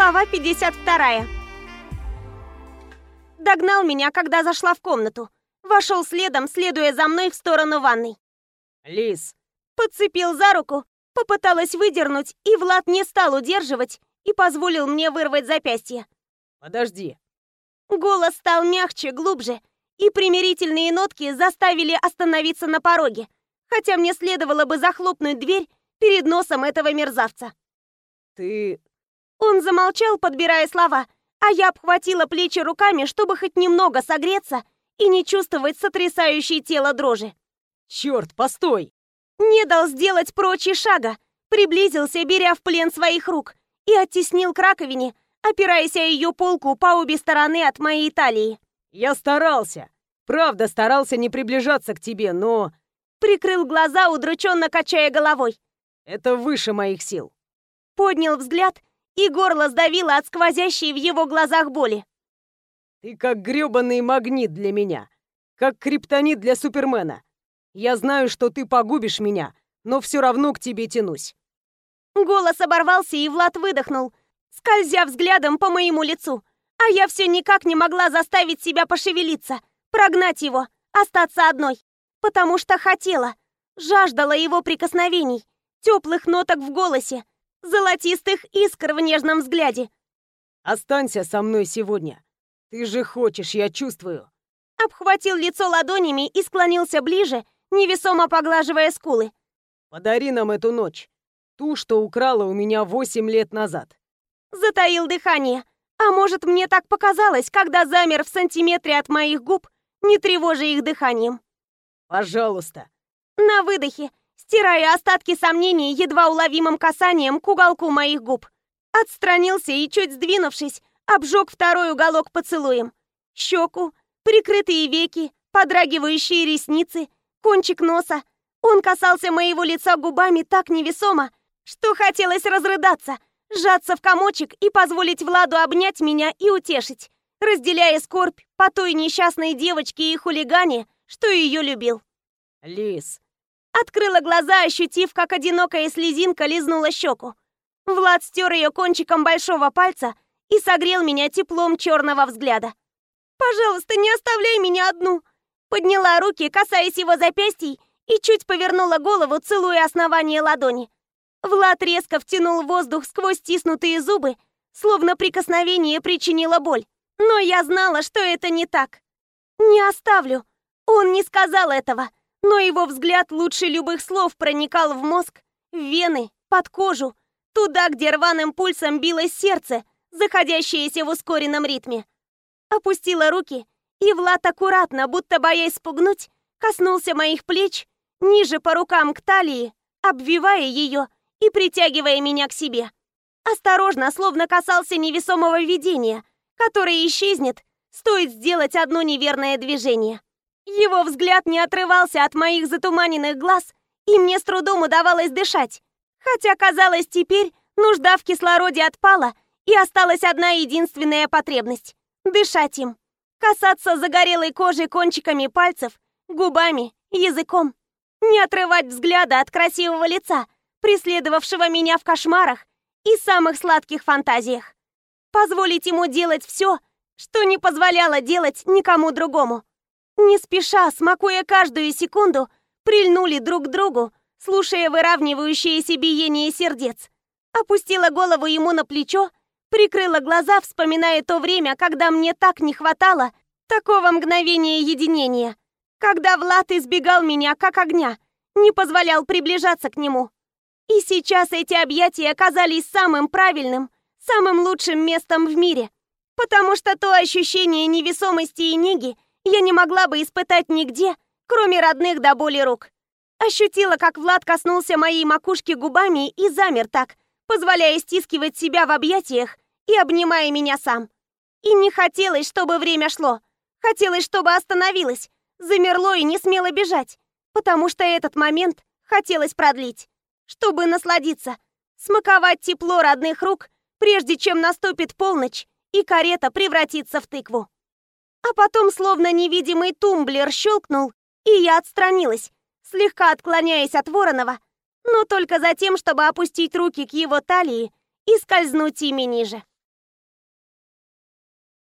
Глава 52. Догнал меня, когда зашла в комнату. Вошел следом, следуя за мной в сторону ванной. Лис, Подцепил за руку, попыталась выдернуть, и Влад не стал удерживать и позволил мне вырвать запястье. подожди. Голос стал мягче, глубже, и примирительные нотки заставили остановиться на пороге, хотя мне следовало бы захлопнуть дверь перед носом этого мерзавца. Ты... Он замолчал, подбирая слова, а я обхватила плечи руками, чтобы хоть немного согреться и не чувствовать сотрясающей тело дрожи. Черт, постой! Не дал сделать прочь и шага, приблизился, беря в плен своих рук, и оттеснил к раковине, опираясь о ее полку по обе стороны от моей талии. Я старался. Правда, старался не приближаться к тебе, но... Прикрыл глаза, удрученно качая головой. Это выше моих сил. Поднял взгляд, и горло сдавило от сквозящей в его глазах боли. Ты как грёбаный магнит для меня. Как криптонит для Супермена. Я знаю, что ты погубишь меня, но все равно к тебе тянусь. Голос оборвался, и Влад выдохнул, скользя взглядом по моему лицу. А я все никак не могла заставить себя пошевелиться, прогнать его, остаться одной. Потому что хотела, жаждала его прикосновений, теплых ноток в голосе, золотистых искр в нежном взгляде. Останься со мной сегодня. Ты же хочешь, я чувствую. Обхватил лицо ладонями и склонился ближе, невесомо поглаживая скулы. Подари нам эту ночь. Ту, что украла у меня восемь лет назад. Затаил дыхание. А может, мне так показалось, когда замер в сантиметре от моих губ, не тревожа их дыханием. Пожалуйста. На выдохе, стирая остатки сомнений едва уловимым касанием к уголку моих губ. Отстранился и, чуть сдвинувшись, обжег второй уголок поцелуем. Щеку, прикрытые веки, подрагивающие ресницы, кончик носа. Он касался моего лица губами так невесомо, что хотелось разрыдаться, сжаться в комочек и позволить Владу обнять меня и утешить, разделяя скорбь по той несчастной девочке и хулигане, что ее любил. Лис, Открыла глаза, ощутив, как одинокая слезинка лизнула щеку. Влад стер ее кончиком большого пальца и согрел меня теплом черного взгляда. «Пожалуйста, не оставляй меня одну!» Подняла руки, касаясь его запястий, и чуть повернула голову, целуя основание ладони. Влад резко втянул воздух сквозь стиснутые зубы, словно прикосновение причинило боль. Но я знала, что это не так. «Не оставлю!» Он не сказал этого но его взгляд лучше любых слов проникал в мозг, в вены, под кожу, туда, где рваным пульсом билось сердце, заходящееся в ускоренном ритме. Опустила руки, и Влад аккуратно, будто боясь спугнуть, коснулся моих плеч, ниже по рукам к талии, обвивая ее и притягивая меня к себе. Осторожно, словно касался невесомого видения, которое исчезнет, стоит сделать одно неверное движение. Его взгляд не отрывался от моих затуманенных глаз, и мне с трудом удавалось дышать. Хотя, казалось, теперь нужда в кислороде отпала, и осталась одна единственная потребность — дышать им. Касаться загорелой кожи кончиками пальцев, губами, языком. Не отрывать взгляда от красивого лица, преследовавшего меня в кошмарах и самых сладких фантазиях. Позволить ему делать все, что не позволяло делать никому другому. Не спеша, смакуя каждую секунду, прильнули друг к другу, слушая выравнивающееся биение сердец. Опустила голову ему на плечо, прикрыла глаза, вспоминая то время, когда мне так не хватало такого мгновения единения, когда Влад избегал меня как огня, не позволял приближаться к нему. И сейчас эти объятия оказались самым правильным, самым лучшим местом в мире, потому что то ощущение невесомости и неги, я не могла бы испытать нигде, кроме родных до боли рук. Ощутила, как Влад коснулся моей макушки губами и замер так, позволяя стискивать себя в объятиях и обнимая меня сам. И не хотелось, чтобы время шло. Хотелось, чтобы остановилось, замерло и не смело бежать, потому что этот момент хотелось продлить, чтобы насладиться, смаковать тепло родных рук, прежде чем наступит полночь и карета превратится в тыкву. А потом словно невидимый тумблер щелкнул, и я отстранилась, слегка отклоняясь от Воронова, но только за тем, чтобы опустить руки к его талии и скользнуть ими ниже.